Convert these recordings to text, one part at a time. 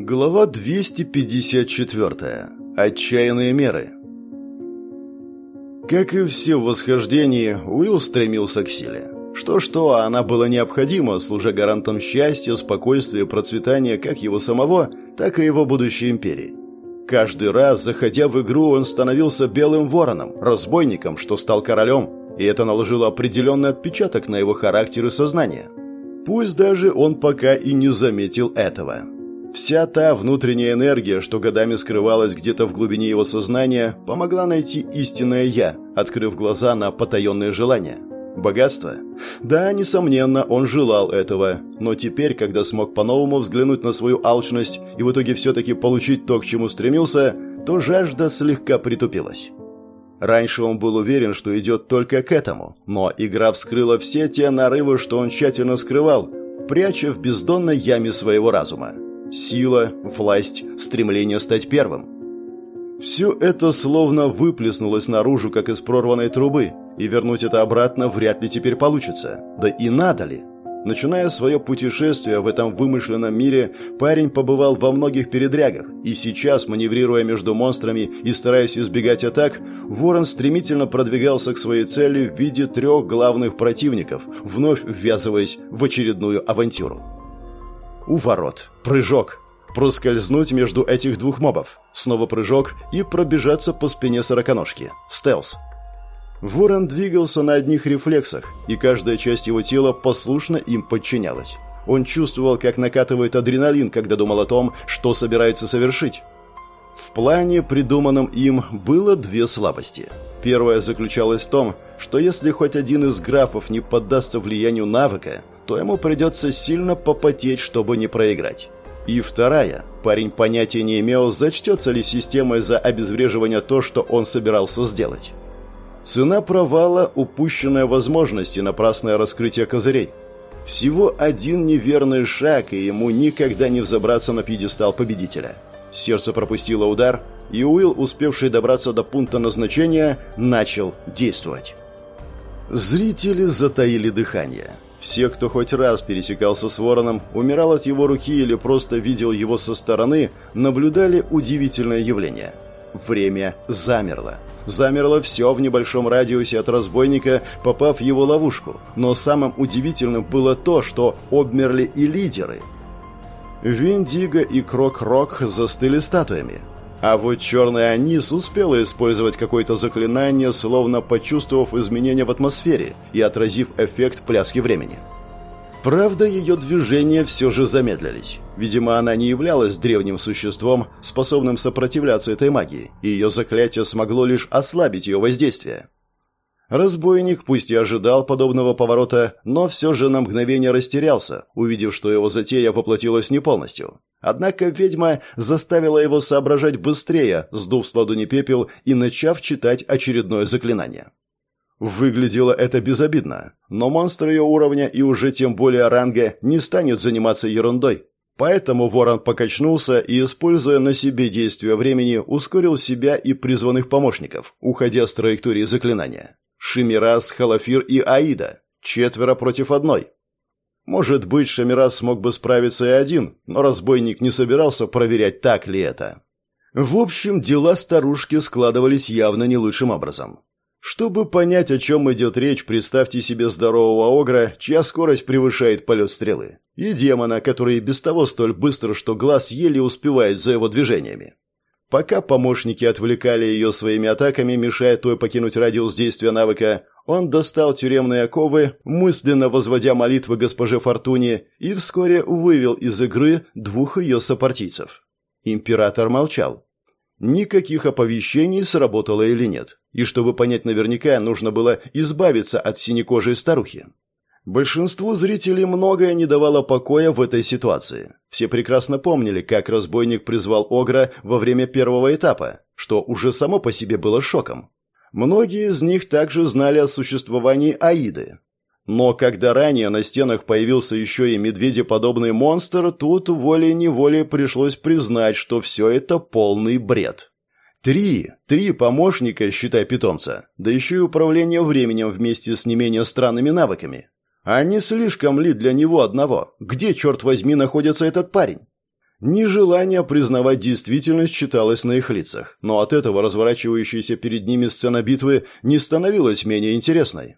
Глава 254. Отчаянные меры. Как и все в восхождении, Уилл стремился к силе. Что-что, а она была необходима, служа гарантом счастья, спокойствия и процветания как его самого, так и его будущей империи. Каждый раз, заходя в игру, он становился белым вороном, разбойником, что стал королем, и это наложило определенный отпечаток на его характер и сознание. Пусть даже он пока и не заметил этого. Вся та внутренняя энергия, что годами скрывалась где-то в глубине его сознания, помогла найти истинное «я», открыв глаза на потаенные желания. Богатство? Да, несомненно, он желал этого, но теперь, когда смог по-новому взглянуть на свою алчность и в итоге все-таки получить то, к чему стремился, то жажда слегка притупилась. Раньше он был уверен, что идет только к этому, но игра вскрыла все те нарывы, что он тщательно скрывал, пряча в бездонной яме своего разума. Сила, власть, стремление стать первым. Все это словно выплеснулось наружу, как из прорванной трубы, и вернуть это обратно вряд ли теперь получится. Да и надо ли? Начиная свое путешествие в этом вымышленном мире, парень побывал во многих передрягах, и сейчас, маневрируя между монстрами и стараясь избегать атак, Ворон стремительно продвигался к своей цели в виде трех главных противников, вновь ввязываясь в очередную авантюру. У ворот. Прыжок. Проскользнуть между этих двух мобов. Снова прыжок и пробежаться по спине сороконожки. Стелс. Ворон двигался на одних рефлексах, и каждая часть его тела послушно им подчинялась. Он чувствовал, как накатывает адреналин, когда думал о том, что собирается совершить. В плане, придуманном им, было две слабости. Первая заключалась в том, что если хоть один из графов не поддастся влиянию навыка, то ему придется сильно попотеть, чтобы не проиграть. И вторая. Парень понятия не имел, зачтется ли системой за обезвреживание то, что он собирался сделать. Цена провала – упущенная возможность и напрасное раскрытие козырей. Всего один неверный шаг, и ему никогда не взобраться на пьедестал победителя. Сердце пропустило удар, и Уилл, успевший добраться до пункта назначения, начал действовать. Зрители затаили дыхание. Все, кто хоть раз пересекался с вороном, умирал от его руки или просто видел его со стороны, наблюдали удивительное явление. Время замерло. Замерло все в небольшом радиусе от разбойника, попав в его ловушку. Но самым удивительным было то, что обмерли и лидеры. Виндиго и Крок-Рок застыли статуями. А вот черный Анис успела использовать какое-то заклинание, словно почувствовав изменения в атмосфере и отразив эффект пляски времени. Правда, ее движения все же замедлились. Видимо, она не являлась древним существом, способным сопротивляться этой магии, и ее заклятие смогло лишь ослабить ее воздействие. Разбойник пусть и ожидал подобного поворота, но все же на мгновение растерялся, увидев, что его затея воплотилась не полностью. Однако ведьма заставила его соображать быстрее, сдув с ладони пепел и начав читать очередное заклинание. Выглядело это безобидно, но монстр ее уровня и уже тем более ранга не станет заниматься ерундой. Поэтому ворон покачнулся и, используя на себе действие времени, ускорил себя и призванных помощников, уходя с траектории заклинания. Шимирас, Халафир и Аида. Четверо против одной. Может быть, Шамирас смог бы справиться и один, но разбойник не собирался проверять, так ли это. В общем, дела старушки складывались явно не лучшим образом. Чтобы понять, о чем идет речь, представьте себе здорового огра, чья скорость превышает полет стрелы, и демона, который без того столь быстро, что глаз еле успевает за его движениями. Пока помощники отвлекали ее своими атаками, мешая той покинуть радиус действия навыка, он достал тюремные оковы, мысленно возводя молитвы госпоже Фортуне, и вскоре вывел из игры двух ее сопартийцев. Император молчал. Никаких оповещений, сработало или нет. И чтобы понять наверняка, нужно было избавиться от синекожей старухи. Большинству зрителей многое не давало покоя в этой ситуации. Все прекрасно помнили, как разбойник призвал Огра во время первого этапа, что уже само по себе было шоком. Многие из них также знали о существовании Аиды. Но когда ранее на стенах появился еще и медведеподобный монстр, тут волей-неволей пришлось признать, что все это полный бред. Три, три помощника, считай питомца, да еще и управление временем вместе с не менее странными навыками. А не слишком ли для него одного? Где, черт возьми, находится этот парень? Ни желание признавать действительность читалось на их лицах, но от этого разворачивающаяся перед ними сцена битвы не становилась менее интересной.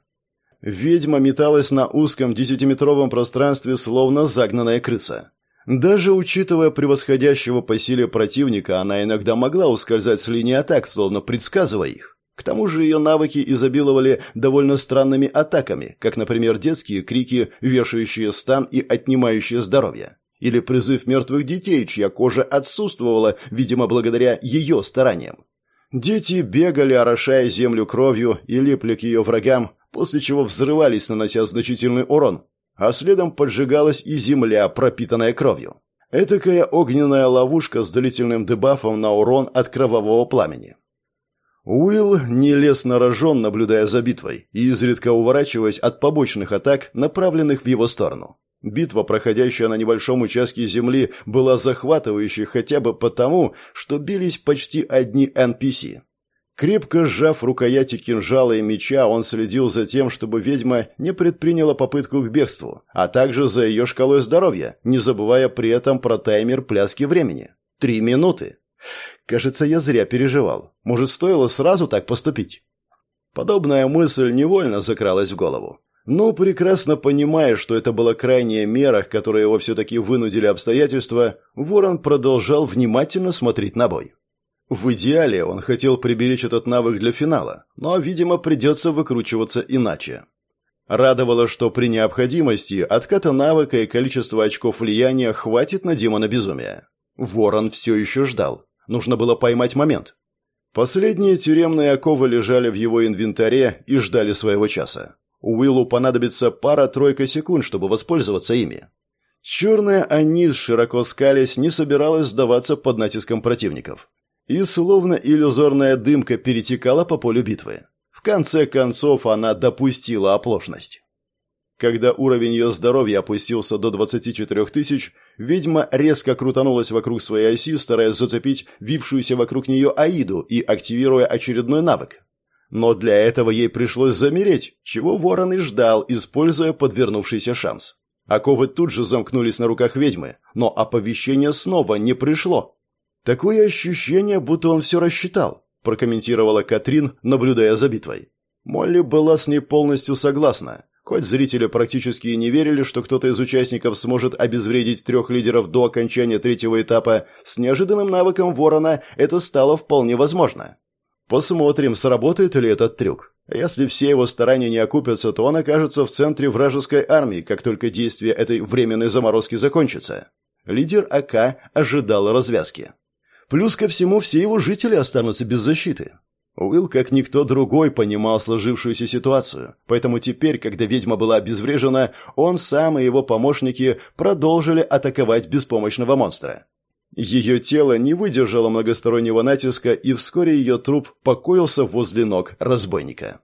Ведьма металась на узком десятиметровом пространстве, словно загнанная крыса. Даже учитывая превосходящего по силе противника, она иногда могла ускользать с линии атак, словно предсказывая их. К тому же ее навыки изобиловали довольно странными атаками, как, например, детские крики, вешающие стан и отнимающие здоровье. Или призыв мертвых детей, чья кожа отсутствовала, видимо, благодаря ее стараниям. Дети бегали, орошая землю кровью, и липли к ее врагам, после чего взрывались, нанося значительный урон, а следом поджигалась и земля, пропитанная кровью. Этакая огненная ловушка с длительным дебафом на урон от кровавого пламени. Уилл не лез на рожон, наблюдая за битвой, и изредка уворачиваясь от побочных атак, направленных в его сторону. Битва, проходящая на небольшом участке земли, была захватывающей хотя бы потому, что бились почти одни NPC. Крепко сжав рукояти кинжала и меча, он следил за тем, чтобы ведьма не предприняла попытку к бегству, а также за ее шкалой здоровья, не забывая при этом про таймер пляски времени. Три минуты. Кажется, я зря переживал. Может, стоило сразу так поступить? Подобная мысль невольно закралась в голову. Но, прекрасно понимая, что это была крайняя мера, к которой его все-таки вынудили обстоятельства, Ворон продолжал внимательно смотреть на бой. В идеале он хотел приберечь этот навык для финала, но, видимо, придется выкручиваться иначе. Радовало, что при необходимости отката навыка и количества очков влияния хватит на демона безумия. Ворон все еще ждал. Нужно было поймать момент. Последние тюремные оковы лежали в его инвентаре и ждали своего часа. Уиллу понадобится пара-тройка секунд, чтобы воспользоваться ими. Черная Анис, широко скалясь, не собиралась сдаваться под натиском противников. И словно иллюзорная дымка перетекала по полю битвы. В конце концов она допустила оплошность. Когда уровень ее здоровья опустился до 24 тысяч, ведьма резко крутанулась вокруг своей оси, стараясь зацепить вившуюся вокруг нее Аиду и активируя очередной навык. Но для этого ей пришлось замереть, чего ворон и ждал, используя подвернувшийся шанс. Оковы тут же замкнулись на руках ведьмы, но оповещение снова не пришло. «Такое ощущение, будто он все рассчитал», – прокомментировала Катрин, наблюдая за битвой. Молли была с ней полностью согласна. Хоть зрители практически и не верили, что кто-то из участников сможет обезвредить трех лидеров до окончания третьего этапа, с неожиданным навыком ворона это стало вполне возможно. Посмотрим, сработает ли этот трюк. Если все его старания не окупятся, то он окажется в центре вражеской армии, как только действие этой временной заморозки закончится. Лидер АК ожидал развязки. Плюс ко всему, все его жители останутся без защиты. Уилл, как никто другой, понимал сложившуюся ситуацию, поэтому теперь, когда ведьма была обезврежена, он сам и его помощники продолжили атаковать беспомощного монстра. Ее тело не выдержало многостороннего натиска, и вскоре ее труп покоился возле ног разбойника.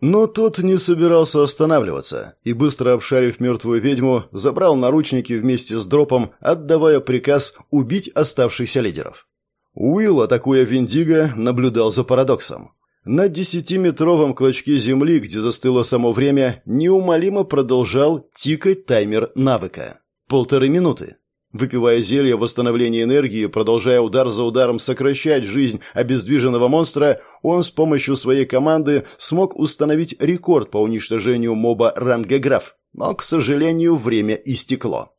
Но тот не собирался останавливаться, и, быстро обшарив мертвую ведьму, забрал наручники вместе с дропом, отдавая приказ убить оставшихся лидеров. Уилл, атакуя Виндиго, наблюдал за парадоксом. На десятиметровом клочке земли, где застыло само время, неумолимо продолжал тикать таймер навыка. Полторы минуты. Выпивая зелье восстановления энергии, продолжая удар за ударом сокращать жизнь обездвиженного монстра, он с помощью своей команды смог установить рекорд по уничтожению моба ранга граф. Но, к сожалению, время истекло.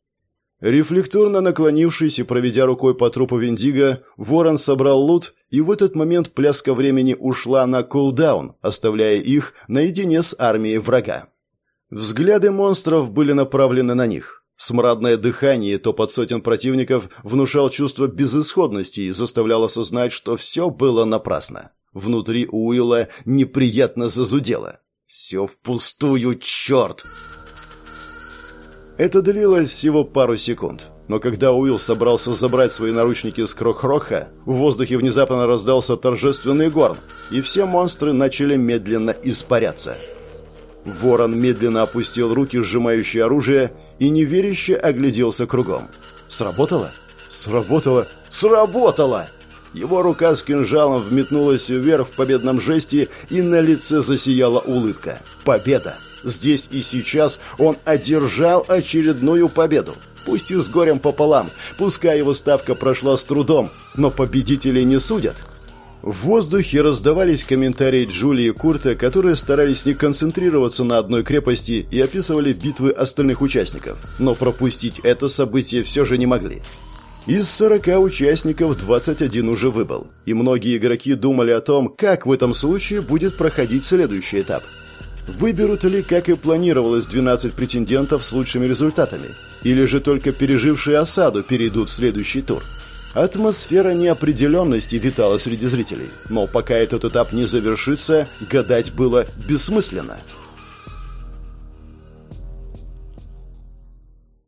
Рефлекторно наклонившись и проведя рукой по трупу Виндиго, Ворон собрал лут, и в этот момент пляска времени ушла на кулдаун, оставляя их наедине с армией врага. Взгляды монстров были направлены на них. Смрадное дыхание то под сотен противников внушал чувство безысходности и заставлял осознать, что все было напрасно. Внутри Уилла неприятно зазудело. «Все впустую, черт!» Это длилось всего пару секунд. Но когда Уилл собрался забрать свои наручники с Крохроха, в воздухе внезапно раздался торжественный горн, и все монстры начали медленно испаряться. Ворон медленно опустил руки, сжимающие оружие, и неверяще огляделся кругом. «Сработало? Сработало? Сработало!» Его рука с кинжалом вметнулась вверх в победном жесте, и на лице засияла улыбка. «Победа! Здесь и сейчас он одержал очередную победу. Пусть и с горем пополам, пускай его ставка прошла с трудом, но победителей не судят. В воздухе раздавались комментарии Джулии и Курта, которые старались не концентрироваться на одной крепости и описывали битвы остальных участников, но пропустить это событие все же не могли. Из 40 участников 21 уже выбыл, и многие игроки думали о том, как в этом случае будет проходить следующий этап. Выберут ли, как и планировалось, 12 претендентов с лучшими результатами, или же только пережившие осаду перейдут в следующий тур – Атмосфера неопределенности витала среди зрителей, но пока этот этап не завершится, гадать было бессмысленно –